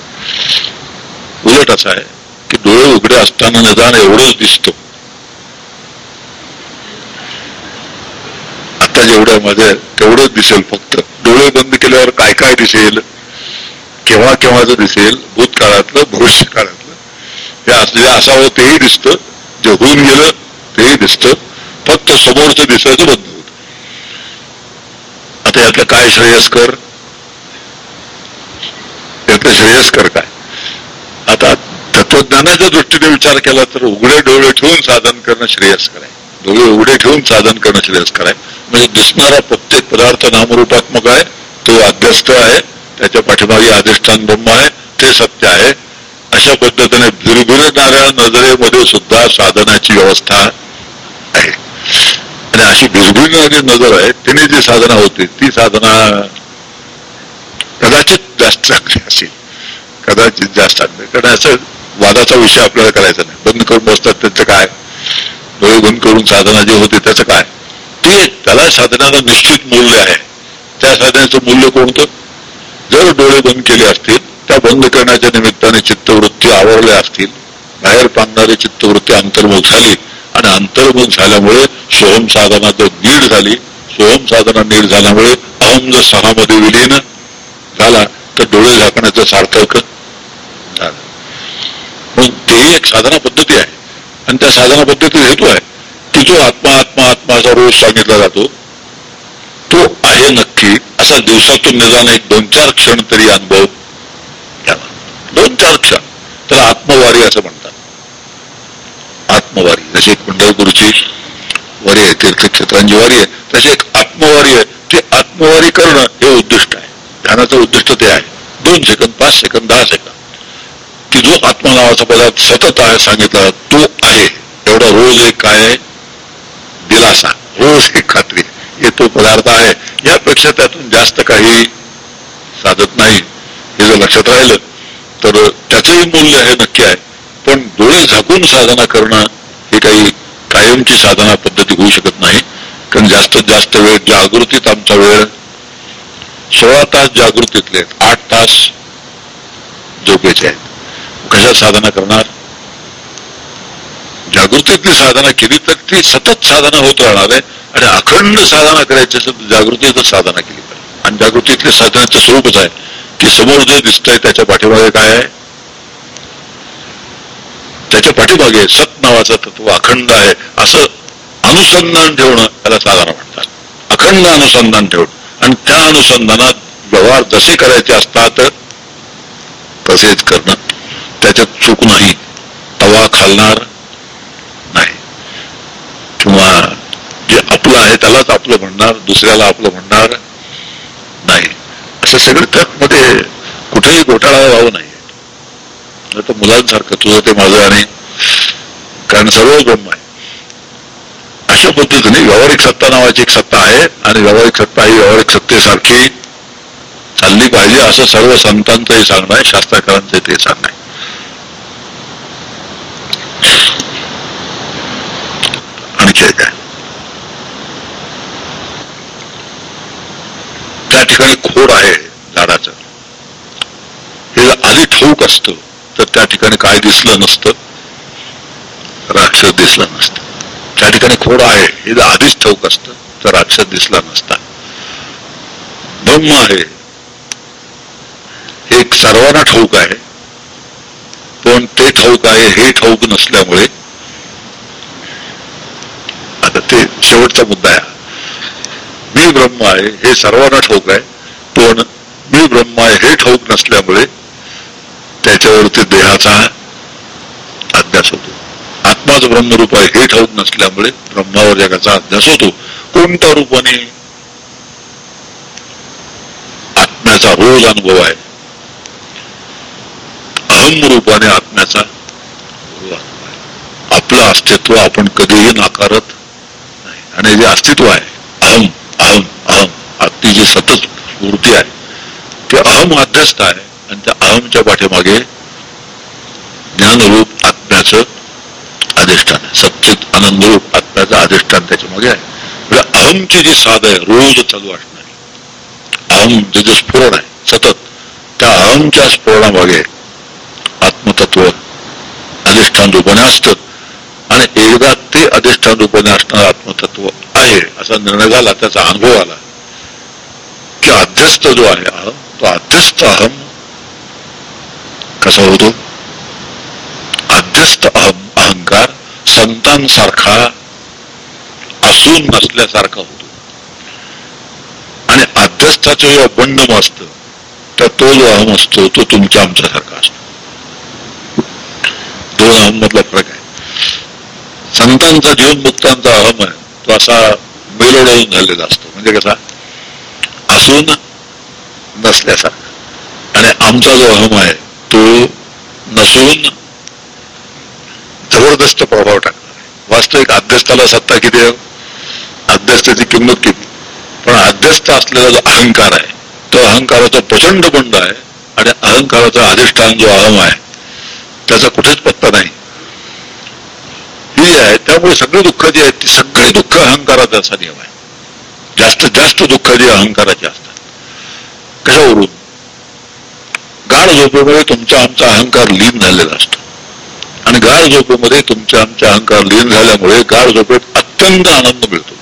उलट असं आहे की डोळे उघडे असताना निदान एवढंच दिसतं. काय जेवढ्या तेवढंच दिसेल फक्त. डोळे बंद केल्यावर काय काय दिसेल? केव्हा केव्हाच दिसेल? भूतकाळातलं भविष्य काळातलं हे असलेलं असावं तेही दिसतं. जे होऊन गेलं तेही दिसतं. फक्त समोरचं दिसायचं बंद होत. आता यातलं काय श्रेयस्कर यातलं श्रेयस्कर काय? आता तत्वज्ञानाच्या दृष्टीने विचार केला तर उघडे डोळे ठेवून साधन करणं श्रेयस्कर आहे. डोळे उघडे ठेवून साधन करणं श्रेयस्कर आहे. म्हणजे दिसणारा प्रत्येक पदार्थ नामरूपात्मक आहे तो अध्यस्त आहे त्याच्या पाठीमागे अधिष्ठान ब्रह्म आहे ते सत्य आहे. अशा पद्धतीने भिरभिरणाऱ्या नजरेमध्ये सुद्धा साधनाची व्यवस्था आहे. आणि अशी भिरभिरणारी नजर आहे तिने जी साधना होती ती साधना कदाचित जास्त चांगली असेल. कदाचित जास्त चांगली. कारण असं वादाचा विषय आपल्याला करायचा नाही. बंद करून बसतात त्यांचं काय? डोळे बंद करून साधना जी होती त्याचं काय? ते त्याला साधनाला निश्चित मूल्य आहे. त्या साधनाचं मूल्य कोणतं? जर डोळे बंद केले असतील त्या बंद करण्याच्या निमित्ताने चित्तवृत्ती आवरल्या असतील बाहेर पाडणारी चित्तवृत्ती अंतर्मुख झाली आणि अंतर्मुख झाल्यामुळे सोहम साधना जर नीड झाली सोहम साधना नीड झाल्यामुळे अहम जर सहामध्ये विलीन झाला तर डोळे झाकण्याचं सार्थक झालं. मग तेही एक साधना पद्धती आहे. आणि त्या साधना पद्धतीचा हेतू आहे. की जो आत्मा आत्मा आत्मा असा रोज सांगितला जातो. तो आहे नक्की. असा दिवसातून निदान एक दोन चार क्षण तरी अनुभव घ्यावा दोन चार क्षण. त्याला आत्मवारी असं म्हणतात. आत्मवारी. जशी एक पंढरपूरची वारी आहे तीर्थक्षेत्रांची वारी आहे तशी एक आत्मवारी आहे. ती आत्मवारी करणं हे उद्दिष्ट आहे. ध्यानाचं उद्दिष्ट ते आहे. दोन सेकंद पाच सेकंद दहा सेकंद. की जो आत्मा नावाचा पदार्थ सतत आहे सांगितला तो आहे. एवढा रोज एक काय आहे? दिलासा रोज ही खात्री. हे तो पदार्थ आहे. यापेक्षा त्यातून जास्त काही साधत नाही. हे जर लक्षात राहिलं तर त्याचंही मूल्य हे नक्की आहे. पण डोळे झाकून साधना करणं हे काही कायमची साधना पद्धती होऊ शकत नाही. कारण जास्तीत जास्त वेळ जागृतीत आमचा वेळ सोळा तास जागृतीतले आठ तास झोपेचे आहेत. कशा साधना करणार? जागृतीतली साधना केली तर ती सतत साधना होत राहणार आहे. आणि अखंड साधना करायची असेल तर जागृतीतच साधना केली पाहिजे. आणि जागृतीतल्या साधनाचं स्वरूपच आहे. की समोर जे दिसतंय त्याच्या पाठीमागे काय आहे? त्याच्या पाठीमागे सत नावाचं तत्व अखंड आहे. असं अनुसंधान ठेवणं त्याला साधना म्हणतात. अखंड अनुसंधान ठेवणं. आणि त्या अनुसंधानात व्यवहार जसे करायचे असतात तसेच करणं. त्याच्यात चूक नाही. तवा खालणार नाही किंवा जे आपलं आहे त्यालाच आपलं म्हणणार दुसऱ्याला आपलं म्हणणार नाही. असं सगळं त्यात मध्ये कुठेही घोटाळा व्हावं नाही तर मुलांसारखं तुझं ते माझं आणि कारण सर्व ब्रह्म आहे. अशा पद्धतीने व्यावहारिक सत्ता नावाची एक सत्ता आहे आणि व्यावहारिक सत्ता ही व्यावहारिक सत्तेसारखी चालली पाहिजे असं सर्व संतांचंही सांगणं आहे शास्त्रकारांचं ते सांगणं आहे. आणखी काय ठिकाणी खोड आहे झाडाचं ठाऊक असतं तर त्या ठिकाणी काय दिसलं नसतं? राक्षस दिसला नसतं. त्या ठिकाणी खोड आहे हे आधीच ठोक असतं तर राक्षस दिसला नसता. ब्रह्म आहे. हे एक सर्वांना ठाऊक आहे. पण ते ठाऊक आहे हे ठाऊक नसल्यामुळे आता ते शेवटचा मुद्दा आहे. मी ब्रह्म आहे हे सर्वांना ठाऊक आहे. पण मी ब्रह्म आहे हे ठाऊक नसल्यामुळे त्याच्यावरती देहाचा अभ्यास होतो. आत्माच ब्रह्मरूप आहे हे ठाऊक नसल्यामुळे ब्रह्मावर जगाचा अभ्यास होतो. कोणत्या रूपाने? आत्म्याचा रोज अनुभव आहे. अहम रूपाने आत्म्याचा आपलं अस्तित्व आपण कधीही नाकारत नाही. आणि जे अस्तित्व आहे अहम. जी सतत वृत्ती आहे. ते अहम अध्यस्त आहे आणि त्या अहमच्या पाठीमागे ज्ञानरूप आत्म्याचं अधिष्ठान आहे. सच्चित आनंदरूप आत्म्याचं अधिष्ठान त्याच्यामागे आहे. म्हणजे अहमची जी साध आहे रोज चालू असणार. अहम जे जे स्फुरण आहे सतत. त्या अहमच्या स्फोरणामागे आत्मतत्व अधिष्ठान रूपाने असतं. आणि एकदा ते अधिष्ठान रूपाने असणारं आत्मतत्व आहे असा निर्णय झाला त्याचा अनुभव आला. की अध्यस्त जो आहे अहम तो अध्यस्त अहम. कसा होतो? अध्यस्त अहम अहंकार संतांसारखा असून नसल्यासारखा होतो. आणि अध्यस्थाचं जे बंडम असत तर तो जो अहम असतो तो तुमच्या आमच्यासारखा असतो. दोन अहम मधला फरक आहे. संतांचा जीवन मुक्तांचा अहम आहे तो असा मेलोडवून झालेला असतो. म्हणजे कसा? असून नसल्यासारखा. आणि आमचा जो अहम आहे तो नसून जबरदस्त प्रभाव टाकणार आहे. वास्तविक अध्यस्थाला सत्ता किती आहे? अध्यस्थाची किंमत किती? पण अध्यस्थ असलेला जो अहंकार आहे तो अहंकाराचा प्रचंड बंड आहे आणि अहंकाराचा अधिष्ठान जो अहम आहे त्याचा कुठेच पत्ता नाही. ही आहे त्यामुळे सगळी दुःख जी आहेत ती सगळी दुःख अहंकाराचा नियम आहे. जास्तीत जास्त दुःख जी अहंकाराची असतात कशावरून? गाढ झोपेमध्ये तुमचा आमचा अहंकार लीन झालेला असतो. आणि गाढ झोपेमध्ये तुमच्या आमच्या अहंकार लीन झाल्यामुळे गाढ झोपेत अत्यंत आनंद मिळतो.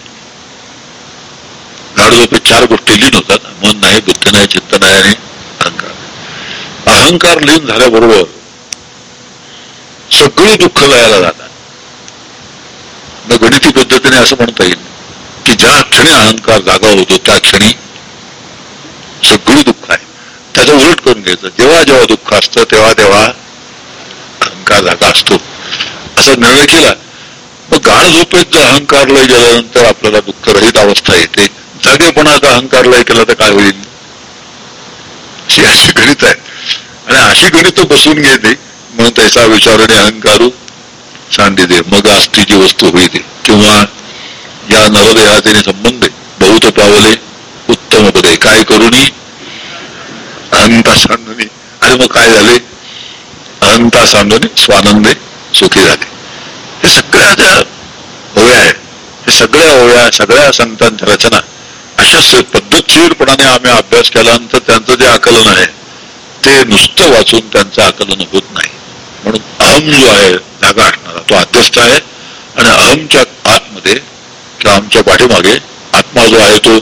गाढ झोपेत चार गोष्टी लीन होतात. मन नाही बुद्ध नाही चिंतन नाही आणि अहंकार. अहंकार लीन झाल्याबरोबर सगळी दुःख लयाला जातात. मग गणिती पद्धतीने असं म्हणता येईल. की ज्या क्षणी अहंकार जागा होतो त्या क्षणी सगळी दुःख आहे. त्याचं उलट करून घ्यायचं. जेव्हा जेव्हा दुःख असतं तेव्हा तेव्हा अहंकार जागा असतो. असा निर्णय केला. मग गाण झोपेत जर अहंकार लय गेल्यानंतर आपल्याला दुःख रहित अवस्था येते. जागेपणाचा अहंकार लय केला तर काय होईल? अशी अशी गणित आहे. आणि अशी गणित बसून घेते. मग त्याचा विचाराने अहंकारू सांडी दे. मग आस्तीची वस्तू होईल. किंवा या नरदेहाचे संबंध बहुत पावले उत्तम पदे. काय करुणी अहंता सांडणी. आणि मग काय झाले? अहंता सांडणी स्वानंदे सुखी झाले. हे सगळ्या ज्या ओव्या आहेत हे सगळ्या ओव्या सगळ्या संतांच्या रचना अशा पद्धतशीरपणाने आम्ही अभ्यास केल्यानंतर त्यांचं जे आकलन आहे ते नुसतं वाचून त्यांचं आकलन होत नाही. म्हणून अहम जो आहे जागा असणारा तो अध्यस्थ आहे. आणि अहमच्या आतमध्ये रामच्या पाठीमागे आत्मा जो आहे तो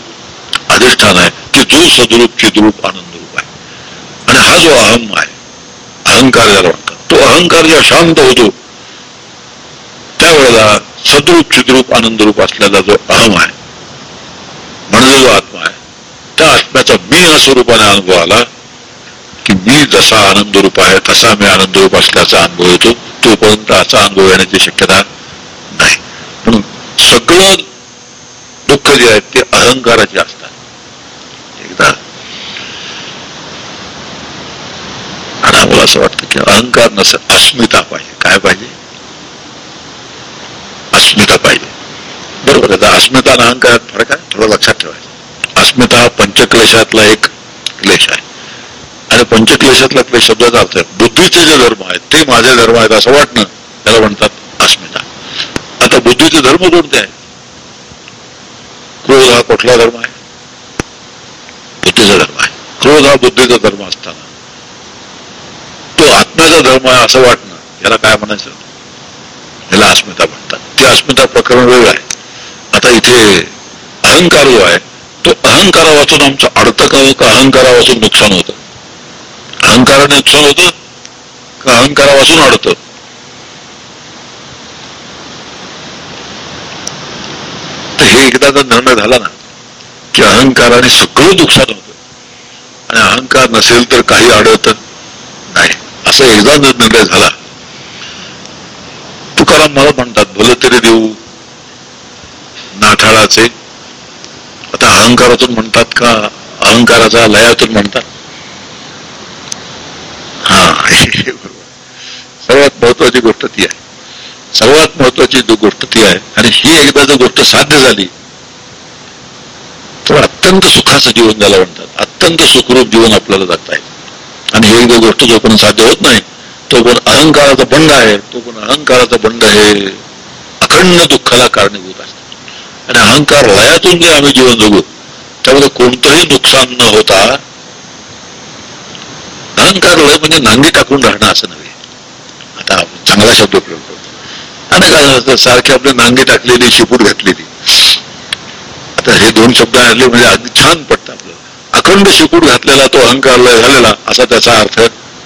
अधिष्ठान आहे. की जो सदरूप चिद्रूप आनंदरूप आहे. आणि हा जो अहम आहे अहंकार ज्याला म्हणतात तो अहंकार जेव्हा शांत होतो त्यावेळेला सदरूप चिद्रूप आनंदरूप असलेला जो अहम आहे म्हणजे जो आत्मा आहे त्या आत्म्याचा मी या स्वरूपाने अनुभव आला की मी जसा आनंद रूप आहे तसा मी आनंद रूप असल्याचा अनुभव येतो तोपर्यंत असा अनुभव येण्याची शक्यता नाही. म्हणून सगळं दुःख जे आहेत ते अहंकाराचे असतात. एकदा आणि आम्हाला असं वाटतं की अहंकार नसेल अस्मिता पाहिजे. काय पाहिजे? अस्मिता पाहिजे. बरोबर आहे. अस्मिता आणि अहंकारात फरक आहे? थोडं लक्षात ठेवायचं. अस्मिता हा पंचक्लेशातला एक क्लेश आहे. आणि पंचक्लेशातला क्लेश शब्दाचा अर्थ आहे बुद्धीचे जे धर्म आहेत ते माझे धर्म आहेत असं वाटणं. त्याला म्हणतात अस्मिता. आता बुद्धीचे धर्म कोणते आहेत? कुठला धर्म आहे? बुद्धीचा धर्म आहे. क्रोध हा बुद्धीचा धर्म असताना. तो आत्म्याचा धर्म आहे असं वाटणं. याला काय म्हणायचं? याला अस्मिता म्हणतात. ती अस्मिता प्रकरण वेगळं आहे. आता इथे अहंकार जो आहे तो अहंकारा वाचून आमचं अडतं का अहंकारापासून अहंकारा वाचून नुकसान होतं? अहंकाराने नुकसान होतं का अहंकारा वाचून अडतं? तर हे एकदा जर निर्णय झाला ना की अहंकाराने सगळं नुकसान होतं. आणि अहंकार नसेल तर काही अडत नाही. असं एकदा निर्णय झाला. तुकाराम मला म्हणतात भलं तरी देऊ. नाठाळाचे आता अहंकारातून म्हणतात का? अहंकाराचा लयातून म्हणतात. हा बरोबर सर्वात महत्वाची गोष्ट ती आहे. सर्वात महत्वाची गोष्ट ती आहे आणि ही एकदा जर गोष्ट साध्य झाली अत्यंत सुखाचं जीवन ज्याला म्हणतात. अत्यंत सुखरूप जीवन आपल्याला जगता येईल आणि ही गोष्ट गोष्ट जोपर्यंत साध्य होत नाही तो पण अहंकाराचा बंड आहे तो पण अहंकाराचा बंड हे अखंड दुःखाला कारणीभूत असतो. आणि अहंकार लयातून जे आम्ही जीवन जगू त्यामध्ये कोणतंही नुकसान न होता अहंकार लय म्हणजे नांगी टाकून राहणं असं नव्हे. आता चांगला शब्द प्रयोग करतो. अनेक सारखी आपले नांगी टाकलेली शिपूट घातलेली. आता हे दोन शब्द आणले म्हणजे अगदी छान पडतं आपलं अखंड शिकूट घातलेला तो अहंकार लय झालेला असा त्याचा अर्थ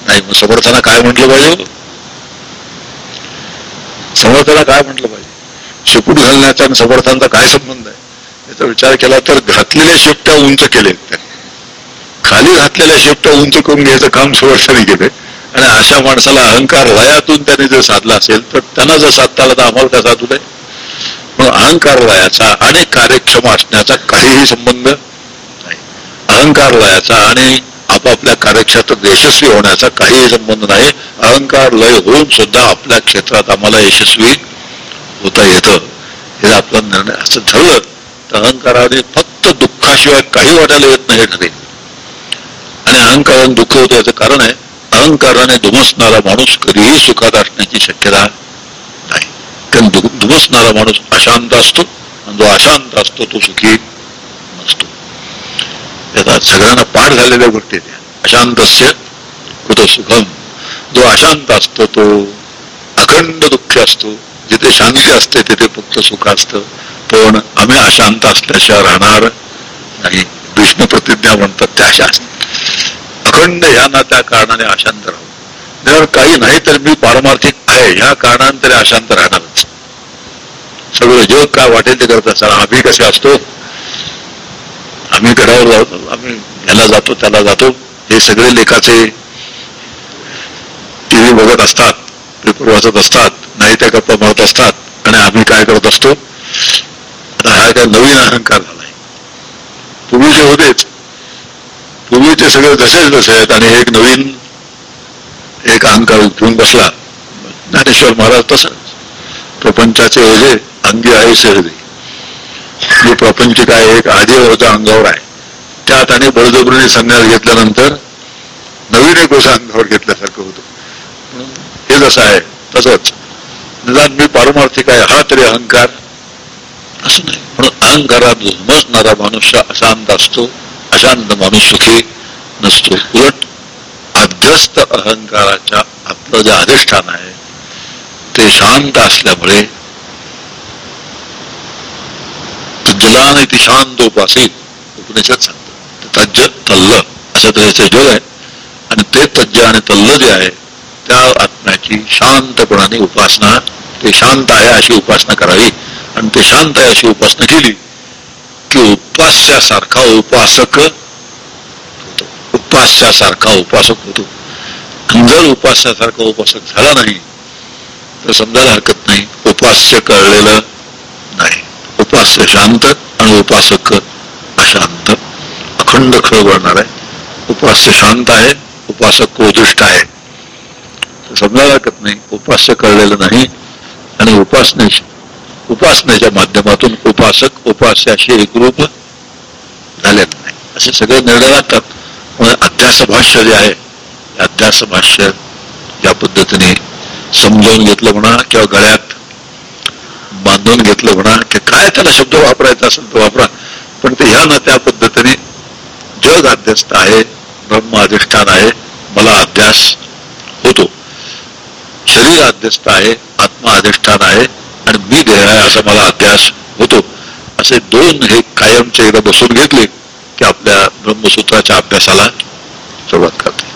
नाही. मग समर्थांना काय म्हटलं पाहिजे? समर्थाला काय म्हटलं पाहिजे? शिकूट घालण्याचा आणि समर्थांचा काय संबंध आहे? याचा विचार केला तर घातलेल्या शेपट्या उंच केले. खाली घातलेल्या शेपट्या उंच करून घ्यायचं काम समर्थाने केले. आणि अशा माणसाला अहंकार लयातून त्याने जर साधला असेल तर त्यांना जर साधता आला तर आम्हाला काय साधू नये? मग अहंकार लयाचा आणि कार्यक्षम असण्याचा काहीही संबंध नाही. अहंकार लयाचा आणि आपापल्या कार्यक्षेत्रात यशस्वी होण्याचा काहीही संबंध नाही. अहंकार लय होऊन सुद्धा आपल्या क्षेत्रात आम्हाला यशस्वी होता येतं. हे आपला निर्णय असं ठरलं तर अहंकाराने फक्त दुःखाशिवाय काही वाटायला येत नाही हे ठरेल आणि अहंकाराने दुःख होतं याचं कारण आहे अहंकाराने दुमसणारा माणूस कधीही सुखात असण्याची शक्यता नाही कारण दुमसणारा माणूस अशांत असतो आणि जो अशांत असतो तो सुखी नसतो. त्याचा सगळ्यांना पाठ झालेल्या गोष्टी त्या अशांतस्य कुठ सुखम. जो अशांत असतो तो अखंड दुःख असतो. जिथे शांती असते तिथे फक्त सुख असतं. पण आम्ही अशांत असल्याशिवाय राहणार नाही. भीष्म प्रतिज्ञा म्हणतात त्या अशा अखंड ह्या ना त्या कारणाने अशांत राहू. जर काही नाही तर मी पारमार्थिक आहे. ह्या कारणाने तरी अशांत राहणार सगळं जग काय वाटेल ते करत असताना आम्ही कसे असतो? आम्ही गडावर जातो आम्ही ह्याला जातो त्याला जातो. हे सगळे लेखाचे टीव्ही बघत असतात पेपर वाचत असतात नाही त्या गप्पा मारत असतात. आणि आम्ही काय करत असतो? आता हा काय नवीन अहंकार झालाय. पूर्वीचे होतेच पूर्वीचे सगळे जसेच जसे आहेत आणि एक नवीन एक अहंकार घेऊन बसला. ज्ञानेश्वर महाराज तसंच. प्रपंचाचे ओझे अंगी आहे सहजे जे प्रपंच आहे? एक आजीवरच्या अंगावर आहे. त्यात आणि बळजबरीने संन्यास घेतल्यानंतर नवीन एक ओझा अंगावर घेतल्यासारखं होतं. हे जसं आहे तसंच. निदान मी पारमार्थिक आहे हा तरी अहंकार. असं नाही. म्हणून अहंकारात झुमसणारा मनुष्य अशांत असतो अशांत माणूस सुखी नसतो. उलट अध्यस्त अहंकाराच्या आपलं जे अधिष्ठान आहे ते शांत असल्यामुळे जलाने ती शांत उपासित उपनिषद सांगतं तज्ज तल्ल. असं त्याचं जग आहे. आणि ते तज्ज आणि तल्ल जे आहे त्या आत्म्याची शांतपणाने उपासना ते शांत आहे अशी उपासना करावी. आणि ते शांत आहे अशी उपासना केली की उपास्यासारखा उपासक होतो. उपास्यासारखा उपासक होतो. आणि जर उपास्यासारखा उपासक झाला नाही तर समजायला हरकत नाही. उपास्य कळलेलं नाही. उपास्य शांत आणि उपासक अशांत. अखंड खळ वळणार आहे. उपास्य शांत आहे उपासक उदिष्ट आहे. समजायला लागत नाही. उपास्य कळलेलं नाही आणि उपासने उपासनेच्या माध्यमातून उपासक उपास्याशी एकरूप झालेत नाही. असे सगळे निर्णय लागतात. अध्यास भाष्य जे आहे अध्यास भाष्य ज्या पद्धतीने समजावून घेतलं म्हणा किंवा गळ्यात बांधून घेतलं म्हणा की काय त्याला शब्द वापरायचा असेल तो वापरा. पण ते ह्या ना त्या पद्धतीने जग अध्यस्त आहे ब्रह्म अधिष्ठान आहे मला अभ्यास होतो. शरीर अध्यस्त आहे आत्मा अधिष्ठान आहे आणि मी देह आहे असा मला अभ्यास होतो. असे दोन हे कायमचे एकदा बसून घेतले की आपल्या ब्रह्मसूत्राच्या अभ्यासाला सुरुवात करते.